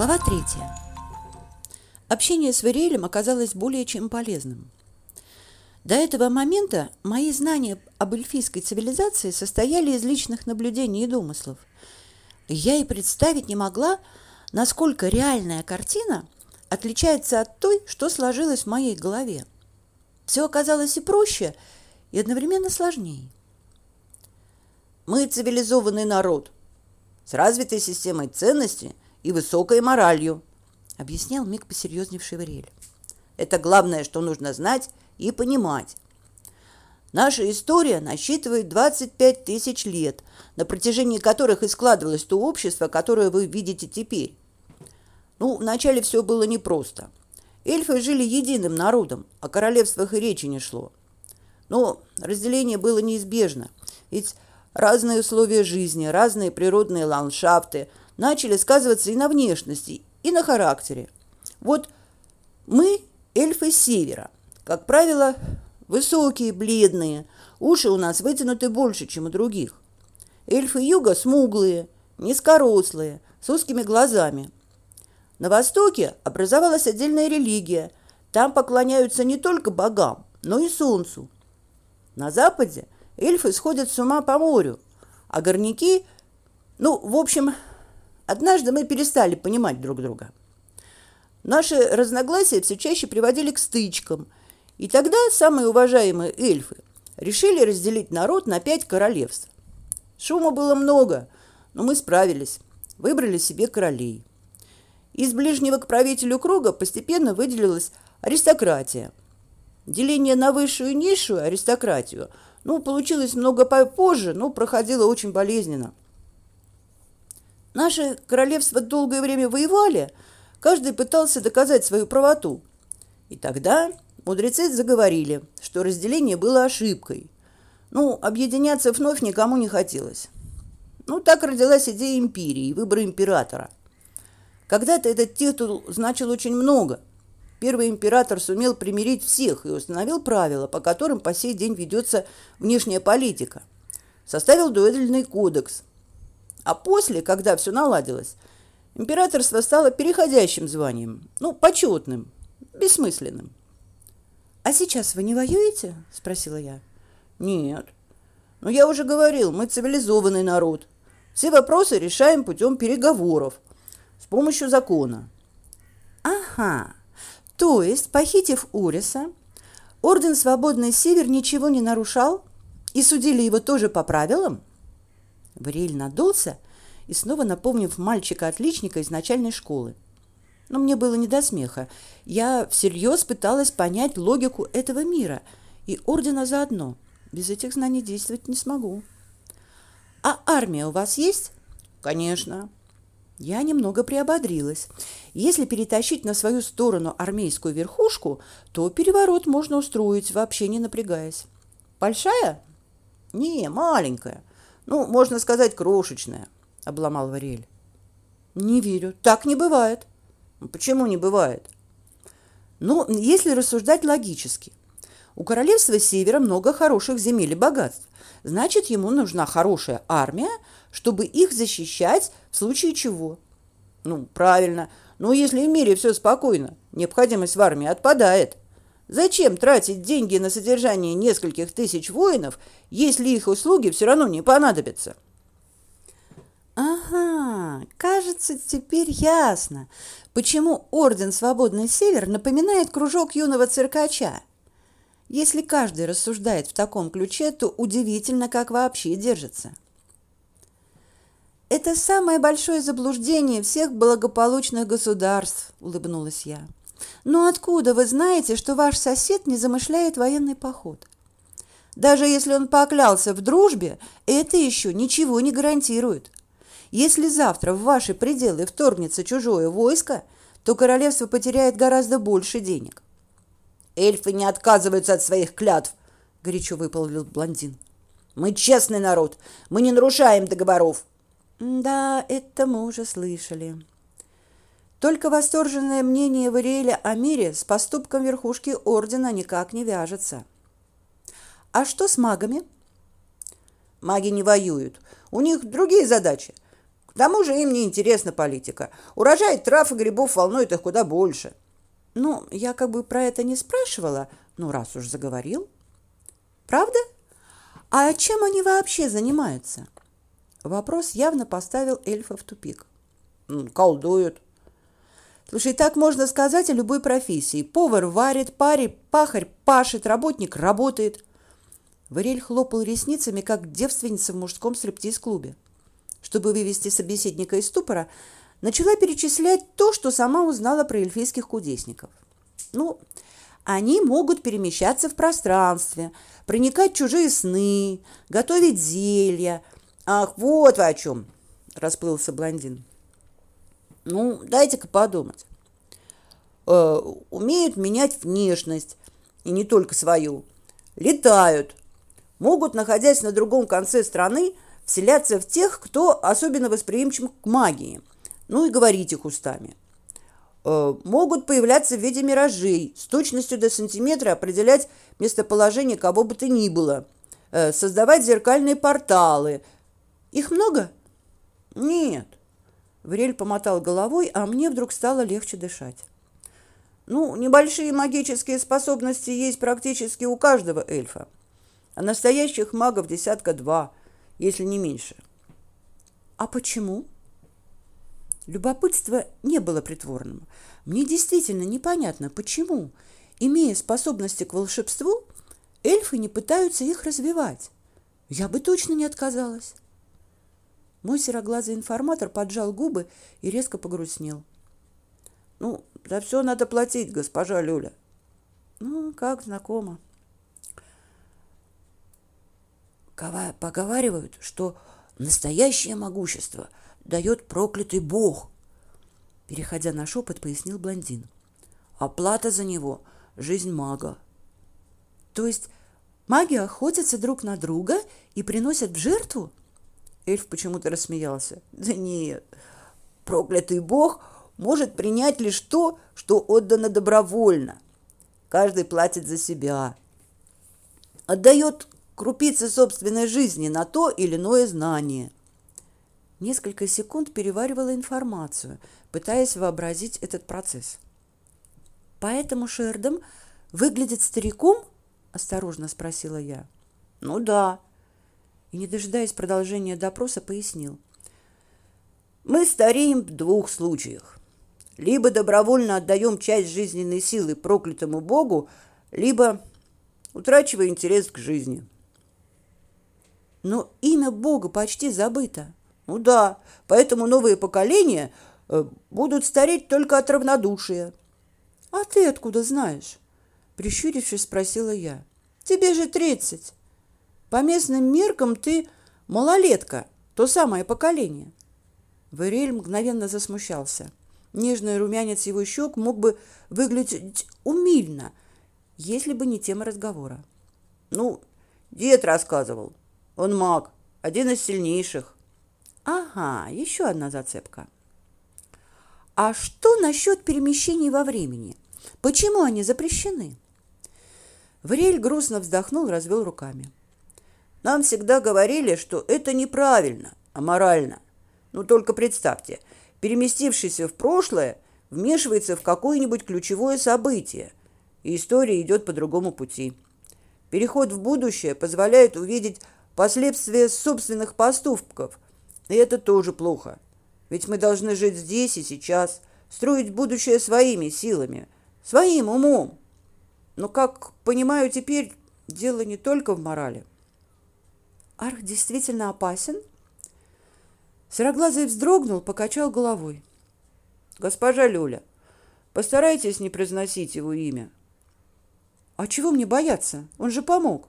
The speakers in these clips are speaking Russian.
Глава третья. Общение с Вериэлем оказалось более чем полезным. До этого момента мои знания об эльфийской цивилизации состояли из личных наблюдений и домыслов. Я и представить не могла, насколько реальная картина отличается от той, что сложилось в моей голове. Все оказалось и проще, и одновременно сложнее. Мы цивилизованный народ с развитой системой ценностей и высокой моралью, объяснял миг посерьезневший Варель. Это главное, что нужно знать и понимать. Наша история насчитывает 25 тысяч лет, на протяжении которых и складывалось то общество, которое вы видите теперь. Ну, вначале все было непросто. Эльфы жили единым народом, о королевствах и речи не шло. Но разделение было неизбежно, ведь разные условия жизни, разные природные ландшафты начали сказываться и на внешности, и на характере. Вот мы эльфы севера, как правило, высокие, бледные, уши у нас вытянуты больше, чем у других. Эльфы юга смуглые, низкорослые, с узкими глазами. На востоке образовалась отдельная религия. Там поклоняются не только богам, но и солнцу. На западе эльфы сходят с ума по морю, а горняки, ну, в общем, однажды мы перестали понимать друг друга. Наши разногласия все чаще приводили к стычкам, и тогда самые уважаемые эльфы решили разделить народ на пять королевств. Шума было много, но мы справились, выбрали себе королей. Из ближнего к правителю круга постепенно выделилась аристократия. Деление на высшую и низшую аристократию – ну, получилось много позже, но проходило очень болезненно. Наши королевства долгое время воевали, каждый пытался доказать свою правоту. И тогда мудрецы заговорили, что разделение было ошибкой. Ну, объединяться вновь никому не хотелось. Ну, так родилась идея империи и выбора императора. Когда-то этот титул значил очень много – Первый император сумел примирить всех и установил правила, по которым по сей день ведется внешняя политика. Составил дуэльный кодекс. А после, когда все наладилось, императорство стало переходящим званием, ну, почетным, бессмысленным. «А сейчас вы не воюете?» – спросила я. «Нет. Но я уже говорил, мы цивилизованный народ. Все вопросы решаем путем переговоров, с помощью закона». «Ага», то есть, похитив Уриса, Орден Свободный Север ничего не нарушал и судили его тоже по правилам? Варель надулся и снова напомнив мальчика-отличника из начальной школы. Но мне было не до смеха. Я всерьез пыталась понять логику этого мира и Ордена заодно. Без этих знаний действовать не смогу. «А армия у вас есть?» «Конечно. Я немного приободрилась. Если перетащить на свою сторону армейскую верхушку, то переворот можно устроить, вообще не напрягаясь. Большая? Не, маленькая. Ну, можно сказать, крошечная, обломал Варель. Не верю. Так не бывает. Почему не бывает? Ну, если рассуждать логически. У королевства Севера много хороших земель и богатств. Значит, ему нужна хорошая армия, чтобы их защищать в случае чего. Ну, правильно. Но если в мире все спокойно, необходимость в армии отпадает. Зачем тратить деньги на содержание нескольких тысяч воинов, если их услуги все равно не понадобятся? Ага, кажется, теперь ясно, почему Орден Свободный Север напоминает кружок юного циркача. Если каждый рассуждает в таком ключе, то удивительно, как вообще держится. Это самое большое заблуждение всех благополучных государств, улыбнулась я. Но откуда вы знаете, что ваш сосед не замышляет военный поход? Даже если он поклялся в дружбе, это еще ничего не гарантирует. Если завтра в ваши пределы вторгнется чужое войско, то королевство потеряет гораздо больше денег. Эльфы не отказываются от своих клятв, горячо выпалил блондин. Мы честный народ, мы не нарушаем договоров. Да, это мы уже слышали. Только восторженное мнение Вариэля о мире с поступком верхушки ордена никак не вяжется. А что с магами? Маги не воюют. У них другие задачи. К тому же им не интересна политика. Урожай трав и грибов волнует их куда больше. Ну, я как бы про это не спрашивала, ну, раз уж заговорил. Правда? А чем они вообще занимаются? Вопрос явно поставил эльфа в тупик. Колдуют. Слушай, так можно сказать о любой профессии. Повар варит, парень, пахарь пашет, работник работает. Варель хлопал ресницами, как девственница в мужском стриптиз-клубе. Чтобы вывести собеседника из ступора, начала перечислять то, что сама узнала про эльфийских кудесников. Ну, они могут перемещаться в пространстве, проникать в чужие сны, готовить зелья. Ах, вот вы о чем, расплылся блондин. Ну, дайте-ка подумать. Э, умеют менять внешность, и не только свою. Летают. Могут, находясь на другом конце страны, вселяться в тех, кто особенно восприимчив к магии. Ну и говорить их устами. Э, могут появляться в виде миражей, с точностью до сантиметра определять местоположение кого бы то ни было, э, создавать зеркальные порталы. Их много? Нет. Врель помотал головой, а мне вдруг стало легче дышать. Ну, небольшие магические способности есть практически у каждого эльфа. А настоящих магов десятка два, если не меньше. А почему? Любопытство не было притворным. Мне действительно непонятно, почему, имея способности к волшебству, эльфы не пытаются их развивать. Я бы точно не отказалась. Мой сероглазый информатор поджал губы и резко погрустнел. Ну, за все надо платить, госпожа Люля. Ну, как знакомо. Поговаривают, что настоящее могущество дает проклятый бог. Переходя на шепот, пояснил блондин. Оплата за него – жизнь мага. То есть маги охотятся друг на друга и приносят в жертву? Эльф почему-то рассмеялся. Да нет, проклятый бог может принять лишь то, что отдано добровольно. Каждый платит за себя. Отдает крупицы собственной жизни на то или иное знание. Несколько секунд переваривала информацию, пытаясь вообразить этот процесс. Поэтому Шердом выглядит стариком? осторожно спросила я. Ну да, и, не дожидаясь продолжения допроса, пояснил. Мы стареем в двух случаях. Либо добровольно отдаем часть жизненной силы проклятому богу, либо утрачивая интерес к жизни. Но имя бога почти забыто. Ну да, поэтому новые поколения э, будут стареть только от равнодушия. А ты откуда знаешь? Прищурившись, спросила я. Тебе же тридцать. По местным меркам ты малолетка, то самое поколение. Верель мгновенно засмущался. Нежный румянец его щек мог бы выглядеть умильно, если бы не тема разговора. Ну, дед рассказывал. Он маг, один из сильнейших. Ага, еще одна зацепка. А что насчет перемещений во времени? Почему они запрещены? Врель грустно вздохнул развел руками. Нам всегда говорили, что это неправильно, а морально. Ну только представьте, переместившийся в прошлое вмешивается в какое-нибудь ключевое событие, и история идет по другому пути. Переход в будущее позволяет увидеть последствия собственных поступков, и это тоже плохо. Ведь мы должны жить здесь и сейчас, строить будущее своими силами, своим умом. Но, как понимаю теперь, дело не только в морали. Арх действительно опасен? Сероглазый вздрогнул, покачал головой. Госпожа Люля, постарайтесь не произносить его имя. А чего мне бояться? Он же помог.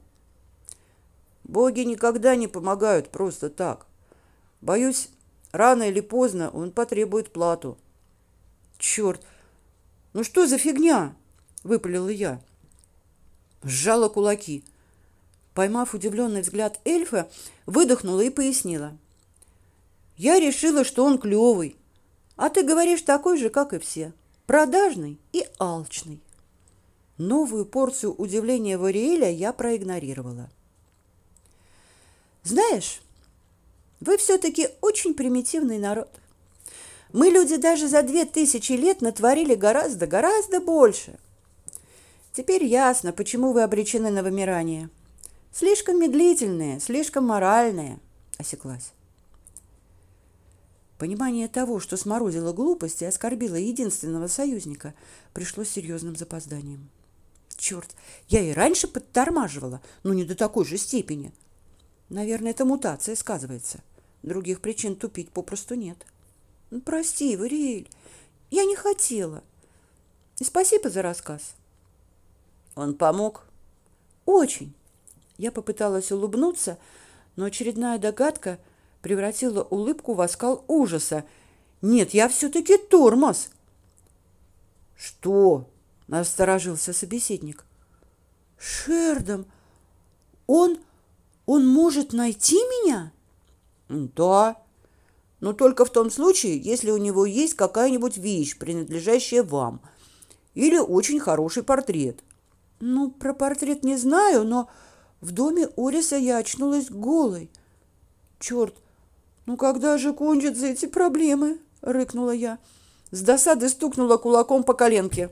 Боги никогда не помогают просто так. Боюсь, рано или поздно он потребует плату. Черт! Ну что за фигня? выпалила я. Сжала кулаки. Поймав удивленный взгляд эльфа, выдохнула и пояснила. «Я решила, что он клевый, а ты говоришь такой же, как и все, продажный и алчный». Новую порцию удивления Вариэля я проигнорировала. «Знаешь, Вы все-таки очень примитивный народ. Мы, люди, даже за две тысячи лет натворили гораздо-гораздо больше. Теперь ясно, почему вы обречены на вымирание. Слишком медлительные, слишком моральные, осеклась. Понимание того, что сморозила глупость и оскорбила единственного союзника, пришло с серьезным запозданием. Черт, я и раньше подтормаживала, но не до такой же степени. Наверное, это мутация сказывается. Других причин тупить попросту нет. Ну, прости, Вариэль, я не хотела. И спасибо за рассказ. Он помог? Очень. Я попыталась улыбнуться, но очередная догадка – превратила улыбку в оскал ужаса. «Нет, я все-таки тормоз!» «Что?» – насторожился собеседник. «Шердом, он... он может найти меня?» «Да, но только в том случае, если у него есть какая-нибудь вещь, принадлежащая вам, или очень хороший портрет». «Ну, про портрет не знаю, но в доме Ориса я очнулась голой. Черт, ну когда же кончатся эти проблемы? рыкнула я. С досады стукнула кулаком по коленке.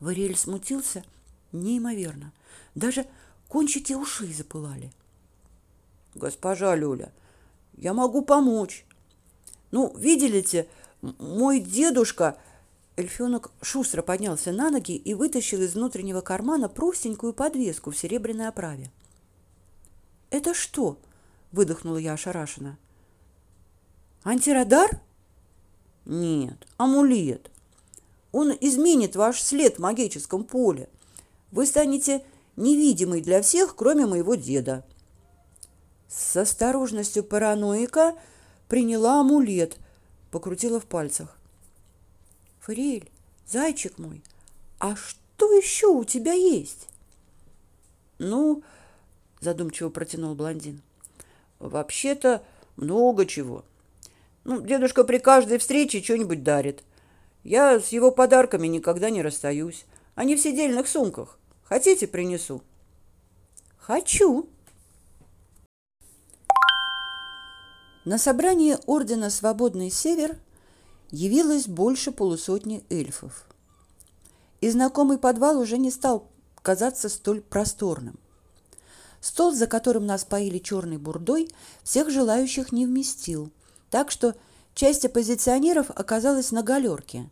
Варель смутился неимоверно. Даже кончики ушей запылали. Госпожа Люля, я могу помочь. Ну, видели те, мой дедушка... Эльфенок шустро поднялся на ноги и вытащил из внутреннего кармана простенькую подвеску в серебряной оправе. «Это что?» выдохнула я ошарашенно. Антирадар? Нет, амулет. Он изменит ваш след в магическом поле. Вы станете невидимой для всех, кроме моего деда. С осторожностью параноика приняла амулет, покрутила в пальцах. Фрель, зайчик мой, а что еще у тебя есть? Ну, задумчиво протянул блондин. Вообще-то много чего. Ну, дедушка при каждой встрече что-нибудь дарит. Я с его подарками никогда не расстаюсь. Они в сидельных сумках. Хотите, принесу? Хочу. На собрании Ордена Свободный Север явилось больше полусотни эльфов. И знакомый подвал уже не стал казаться столь просторным. Стол, за которым нас поили черной бурдой, всех желающих не вместил, так что часть оппозиционеров оказалась на галерке,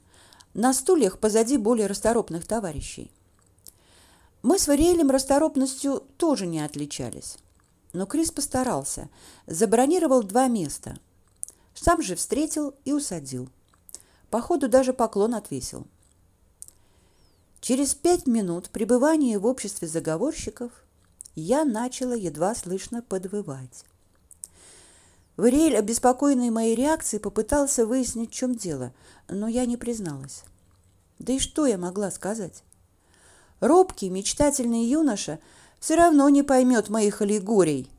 на стульях позади более расторопных товарищей. Мы с Вариэлем расторопностью тоже не отличались. Но Крис постарался, забронировал два места. Сам же встретил и усадил. Походу даже поклон отвесил. Через пять минут пребывания в обществе заговорщиков – я начала едва слышно подвывать. Вариэль, обеспокоенный моей реакцией, попытался выяснить, в чем дело, но я не призналась. Да и что я могла сказать? Робкий, мечтательный юноша все равно не поймет моих аллегорий.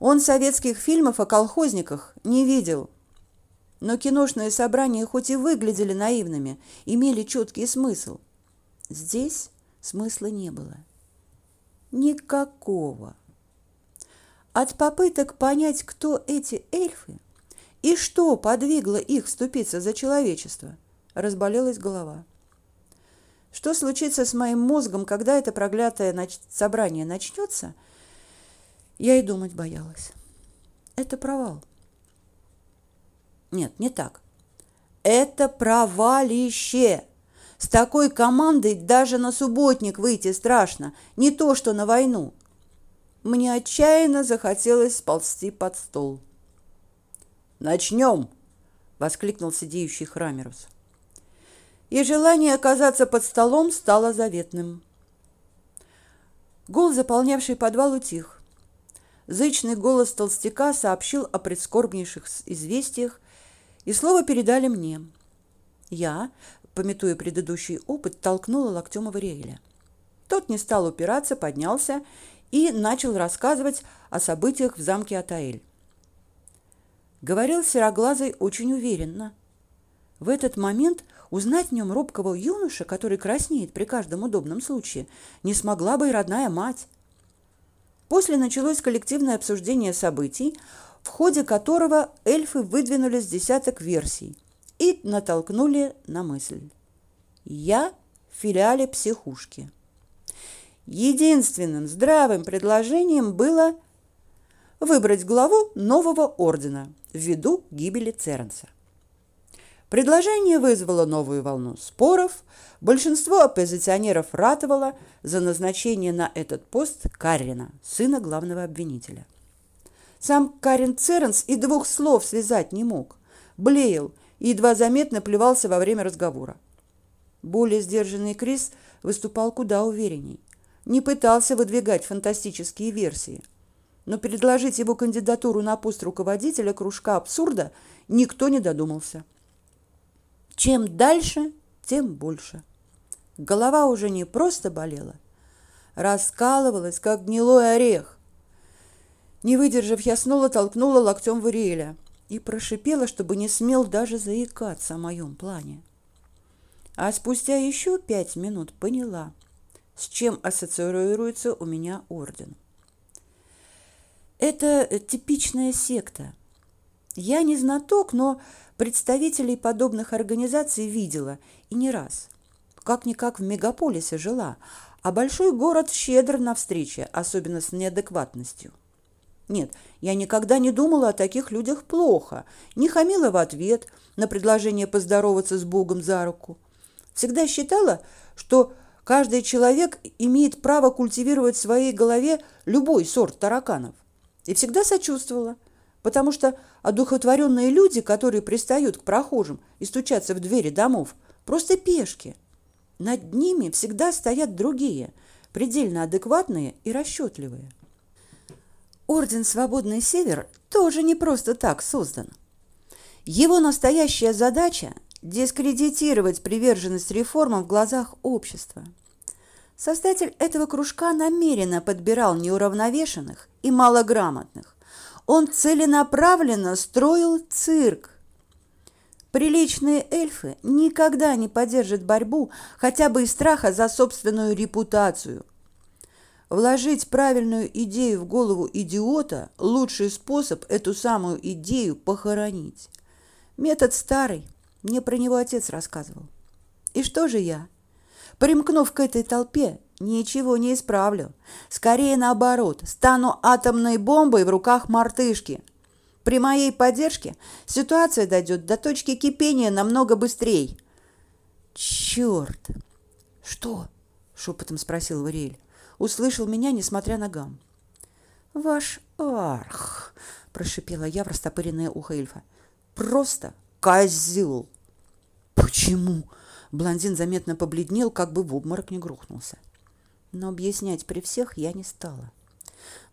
Он советских фильмов о колхозниках не видел. Но киношные собрания хоть и выглядели наивными, имели четкий смысл. Здесь смысла не было. Никакого. От попыток понять, кто эти эльфы и что подвигло их вступиться за человечество, разболелась голова. Что случится с моим мозгом, когда это проклятое собрание начнется, я и думать боялась. Это провал. Нет, не так. Это провалище. С такой командой даже на субботник выйти страшно, не то что на войну. Мне отчаянно захотелось сползти под стол. «Начнем!» — воскликнул сидеющий Храмерус. И желание оказаться под столом стало заветным. Гул, заполнявший подвал, утих. Зычный голос толстяка сообщил о прискорбнейших известиях, и слово передали мне. Я, пометуя предыдущий опыт, толкнула локтем Авариэля. Тот не стал упираться, поднялся и начал рассказывать о событиях в замке Атаэль. Говорил Сероглазый очень уверенно. В этот момент узнать в нем робкого юноша, который краснеет при каждом удобном случае, не смогла бы и родная мать. После началось коллективное обсуждение событий, в ходе которого эльфы выдвинули с десяток версий и натолкнули на мысль. Я в филиале психушки. Единственным здравым предложением было выбрать главу нового ордена ввиду гибели Церенса. Предложение вызвало новую волну споров. Большинство оппозиционеров ратовало за назначение на этот пост Каррина, сына главного обвинителя. Сам Карин Церенс и двух слов связать не мог. Блеял и едва заметно плевался во время разговора. Более сдержанный Крис выступал куда уверенней. Не пытался выдвигать фантастические версии. Но предложить его кандидатуру на пост руководителя кружка абсурда никто не додумался. Чем дальше, тем больше. Голова уже не просто болела, раскалывалась, как гнилой орех. Не выдержав, я снова толкнула локтем в Ириэля и прошипела, чтобы не смел даже заикаться о моем плане. А спустя еще пять минут поняла, с чем ассоциируется у меня орден. Это типичная секта. Я не знаток, но Представителей подобных организаций видела и не раз. Как-никак в мегаполисе жила, а большой город щедр на встречи, особенно с неадекватностью. Нет, я никогда не думала о таких людях плохо, не хамила в ответ на предложение поздороваться с Богом за руку. Всегда считала, что каждый человек имеет право культивировать в своей голове любой сорт тараканов. И всегда сочувствовала, потому что одухотворенные люди, которые пристают к прохожим и стучатся в двери домов, просто пешки. Над ними всегда стоят другие, предельно адекватные и расчетливые. Орден «Свободный Север» тоже не просто так создан. Его настоящая задача – дискредитировать приверженность реформам в глазах общества. Создатель этого кружка намеренно подбирал неуравновешенных и малограмотных, он целенаправленно строил цирк. Приличные эльфы никогда не поддержат борьбу хотя бы из страха за собственную репутацию. Вложить правильную идею в голову идиота – лучший способ эту самую идею похоронить. Метод старый, мне про него отец рассказывал. И что же я? Примкнув к этой толпе, Ничего не исправлю. Скорее наоборот, стану атомной бомбой в руках мартышки. При моей поддержке ситуация дойдет до точки кипения намного быстрее. Черт! Что? шепотом спросил Вариэль. Услышал меня, несмотря на гам. Ваш арх, прошипела я в растопыренное ухо эльфа. Просто козел. Почему? Блондин заметно побледнел, как бы в обморок не грохнулся но объяснять при всех я не стала.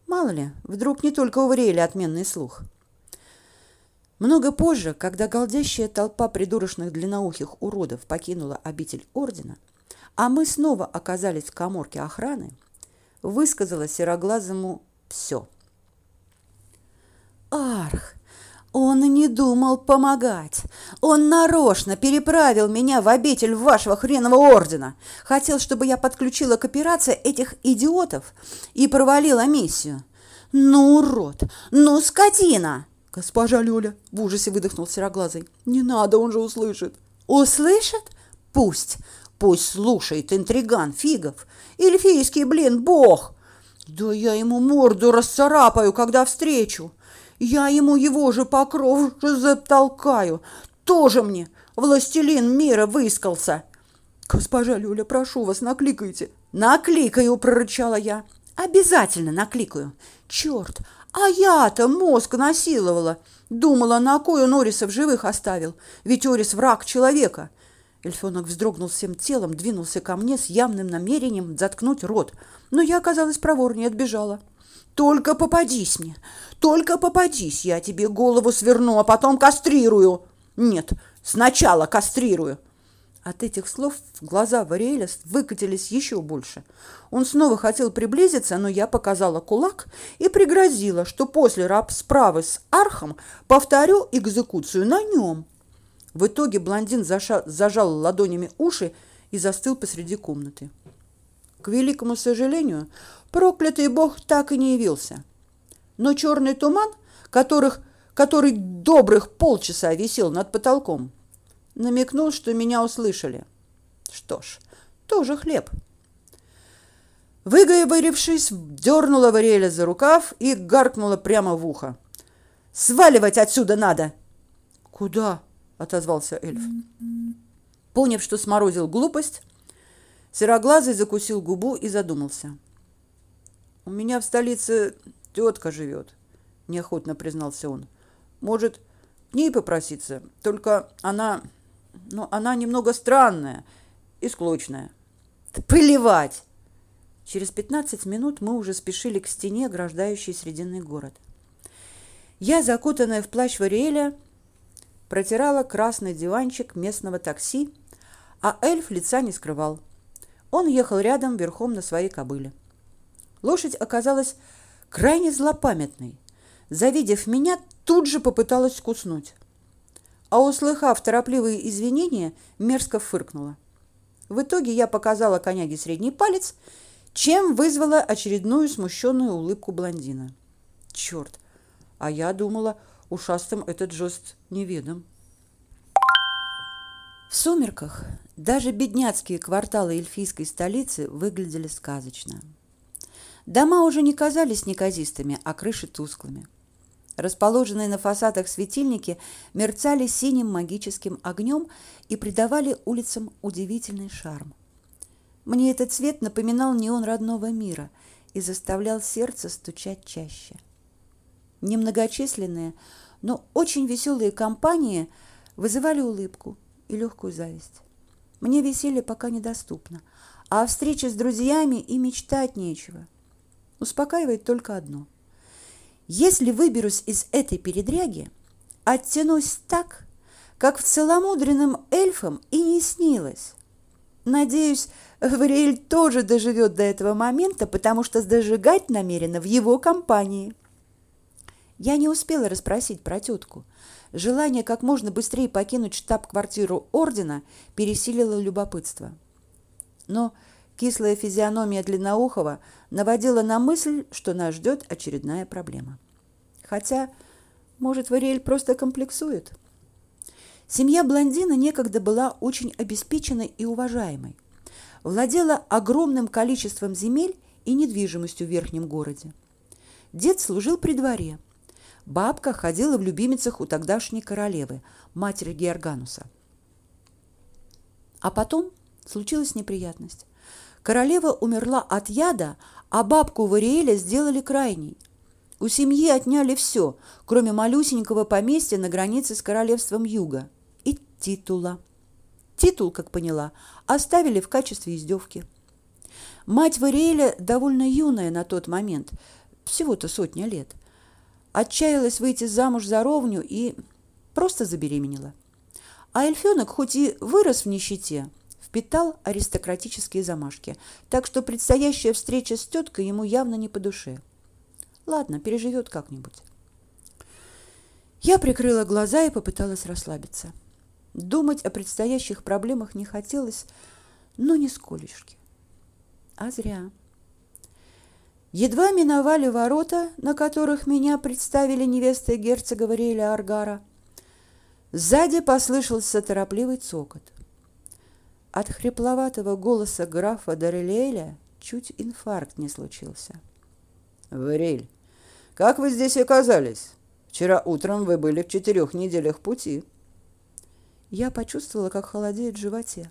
Мало ли, вдруг не только у Вариэля отменный слух. Много позже, когда голдящая толпа придурочных длинноухих уродов покинула обитель ордена, а мы снова оказались в каморке охраны, высказала сероглазому все. «Арх, он и не думал помогать. Он нарочно переправил меня в обитель вашего хренового ордена. Хотел, чтобы я подключила к операции этих идиотов и провалила миссию. Ну, урод! Ну, скотина! Госпожа Лёля в ужасе выдохнул сероглазый. Не надо, он же услышит. Услышит? Пусть. Пусть слушает интриган Фигов. Эльфийский, блин, бог. Да я ему морду расцарапаю, когда встречу. Я ему его же покров затолкаю. Тоже мне властелин мира выискался. Госпожа Люля, прошу вас, накликайте. Накликаю, прорычала я. Обязательно накликаю. Черт, а я-то мозг насиловала. Думала, на кой он Орисов живых оставил. Ведь Орис враг человека. Эльфенок вздрогнул всем телом, двинулся ко мне с явным намерением заткнуть рот. Но я оказалась проворнее, отбежала. Только попадись мне, только попадись, я тебе голову сверну, а потом кастрирую. Нет, сначала кастрирую. От этих слов глаза Вариэля выкатились еще больше. Он снова хотел приблизиться, но я показала кулак и пригрозила, что после расправы с Архом повторю экзекуцию на нем. В итоге блондин зажал ладонями уши и застыл посреди комнаты. К великому сожалению, проклятый бог так и не явился. Но черный туман, которых, который добрых полчаса висел над потолком, намекнул, что меня услышали. Что ж, тоже хлеб. Выговорившись, дернула Вариэля за рукав и гаркнула прямо в ухо. «Сваливать отсюда надо!» «Куда?» — отозвался эльф. Поняв, что сморозил глупость, Сероглазый закусил губу и задумался. «У меня в столице тетка живет», — неохотно признался он. «Может, к ней попроситься? Только она... Ну, она немного странная и склочная». «Да плевать!» Через пятнадцать минут мы уже спешили к стене, ограждающей Срединный город. Я, закутанная в плащ Вариэля, протирала красный диванчик местного такси, а эльф лица не скрывал – он ехал рядом верхом на своей кобыле. Лошадь оказалась крайне злопамятной. Завидев меня, тут же попыталась куснуть. А услыхав торопливые извинения, мерзко фыркнула. В итоге я показала коняге средний палец, чем вызвала очередную смущенную улыбку блондина. Черт, а я думала, ушастым этот жест неведом. В сумерках даже бедняцкие кварталы эльфийской столицы выглядели сказочно. Дома уже не казались неказистыми, а крыши тусклыми. Расположенные на фасадах светильники мерцали синим магическим огнем и придавали улицам удивительный шарм. Мне этот цвет напоминал неон родного мира и заставлял сердце стучать чаще. Немногочисленные, но очень веселые компании вызывали улыбку и легкую зависть. Мне веселье пока недоступно, а о встрече с друзьями и мечтать нечего. Успокаивает только одно. Если выберусь из этой передряги, оттянусь так, как в целомудренным эльфам и не снилось. Надеюсь, Вариэль тоже доживет до этого момента, потому что зажигать намерена в его компании. Я не успела расспросить про тетку. Желание как можно быстрее покинуть штаб-квартиру ордена пересилило любопытство. Но кислая физиономия Длинноухова наводила на мысль, что нас ждет очередная проблема. Хотя, может, Вариэль просто комплексует. Семья блондина некогда была очень обеспеченной и уважаемой. Владела огромным количеством земель и недвижимостью в верхнем городе. Дед служил при дворе – Бабка ходила в любимицах у тогдашней королевы, матери Георгануса. А потом случилась неприятность. Королева умерла от яда, а бабку Вариэля сделали крайней. У семьи отняли все, кроме малюсенького поместья на границе с королевством Юга и титула. Титул, как поняла, оставили в качестве издевки. Мать Вариэля довольно юная на тот момент, всего-то сотня лет – отчаялась выйти замуж за ровню и просто забеременела. А эльфенок, хоть и вырос в нищете, впитал аристократические замашки, так что предстоящая встреча с теткой ему явно не по душе. Ладно, переживет как-нибудь. Я прикрыла глаза и попыталась расслабиться. Думать о предстоящих проблемах не хотелось, но нисколечки. А зря. Едва миновали ворота, на которых меня представили невестой герцога Вариэля Аргара. Сзади послышался торопливый цокот. От хрипловатого голоса графа Дарелеля чуть инфаркт не случился. «Варель, как вы здесь оказались? Вчера утром вы были в четырех неделях пути». Я почувствовала, как холодеет в животе,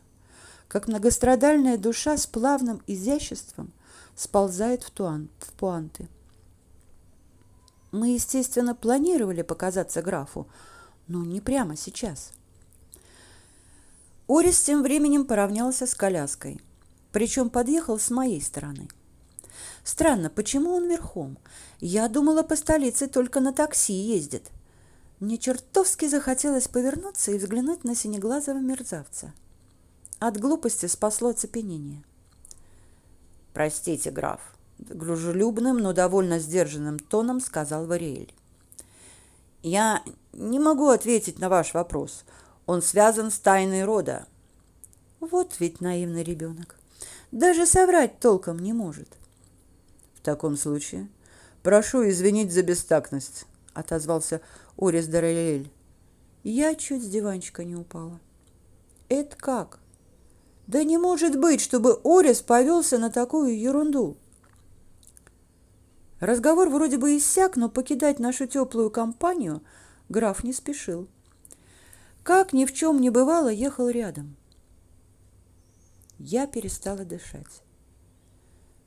как многострадальная душа с плавным изяществом – сползает в, туан, в пуанты. Мы, естественно, планировали показаться графу, но не прямо сейчас. Орис тем временем поравнялся с коляской, причем подъехал с моей стороны. Странно, почему он верхом? Я думала, по столице только на такси ездит. Мне чертовски захотелось повернуться и взглянуть на синеглазого мерзавца. От глупости спасло оцепенение. «Простите, граф», – дружелюбным, но довольно сдержанным тоном сказал Вариэль. «Я не могу ответить на ваш вопрос. Он связан с тайной рода». Вот ведь наивный ребенок. даже соврать толком не может. В таком случае прошу извинить за бестактность, отозвался Орис Дарелель. Я чуть с диванчика не упала. Это как? Да не может быть, чтобы Орис повелся на такую ерунду. Разговор вроде бы иссяк, но покидать нашу теплую компанию граф не спешил. Как ни в чем не бывало, ехал рядом. Я перестала дышать.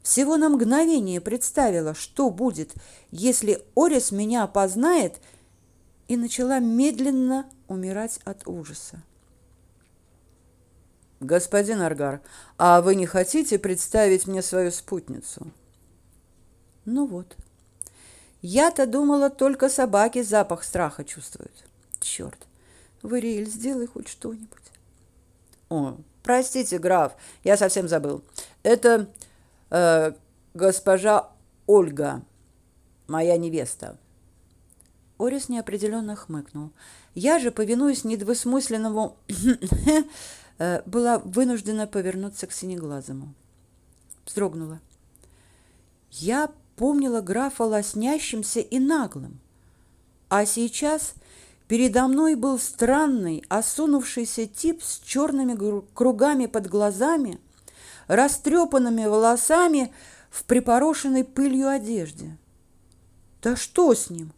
Всего на мгновение представила, что будет, если Орис меня опознает, и начала медленно умирать от ужаса. Господин Аргар, а вы не хотите представить мне свою спутницу? Ну вот. Я-то думала, только собаки запах страха чувствуют. Черт. Вариэль, сделай хоть что-нибудь. О, простите, граф, я совсем забыл. Это э, госпожа Ольга, моя невеста. Орис неопределенно хмыкнул. Я же, повинуясь недвусмысленному, была вынуждена повернуться к синеглазому. Вздрогнула. Я помнила графа лоснящимся и наглым. А сейчас передо мной был странный, осунувшийся тип с черными кругами под глазами, растрепанными волосами в припорошенной пылью одежде. Да что с ним?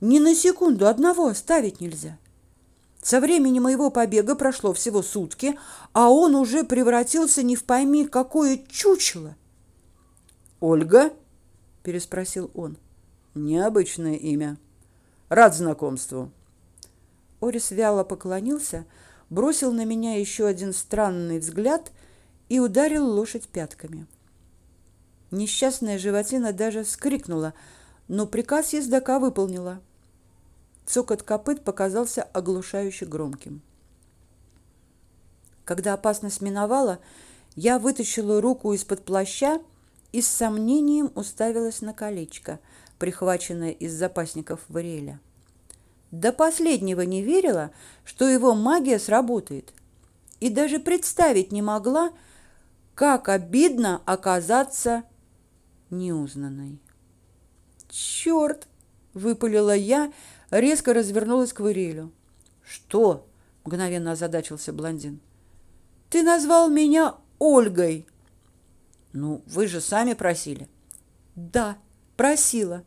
Ни на секунду одного оставить нельзя. Со времени моего побега прошло всего сутки, а он уже превратился не в пойми какое чучело. «Ольга?» переспросил он. Необычное имя. Рад знакомству. Орис вяло поклонился, бросил на меня еще один странный взгляд и ударил лошадь пятками. Несчастная животина даже вскрикнула, но приказ ездока выполнила. Цокот копыт показался оглушающе громким. Когда опасность миновала, я вытащила руку из-под плаща и с сомнением уставилась на колечко, прихваченное из запасников Вариэля. До последнего не верила, что его магия сработает, и даже представить не могла, как обидно оказаться неузнанной. «Черт!» – выпалила я, резко развернулась к Вариэлю. «Что?» – мгновенно озадачился блондин. «Ты назвал меня Ольгой!» Ну, вы же сами просили. Да, просила.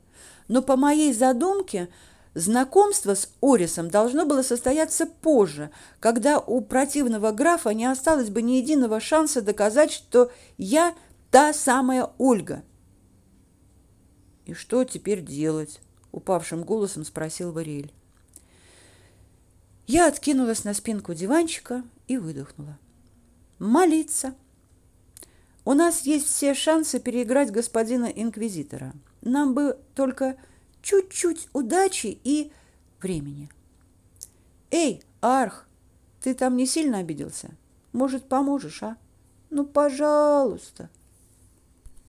Но по моей задумке знакомство с Орисом должно было состояться позже, когда у противного графа не осталось бы ни единого шанса доказать, что я та самая Ольга. И что теперь делать? Упавшим голосом спросил Варель. Я откинулась на спинку диванчика и выдохнула. Молиться. У нас есть все шансы переиграть господина инквизитора. Нам бы только чуть-чуть удачи и времени. Эй, Арх, ты там не сильно обиделся? Может, поможешь, а? Ну, пожалуйста.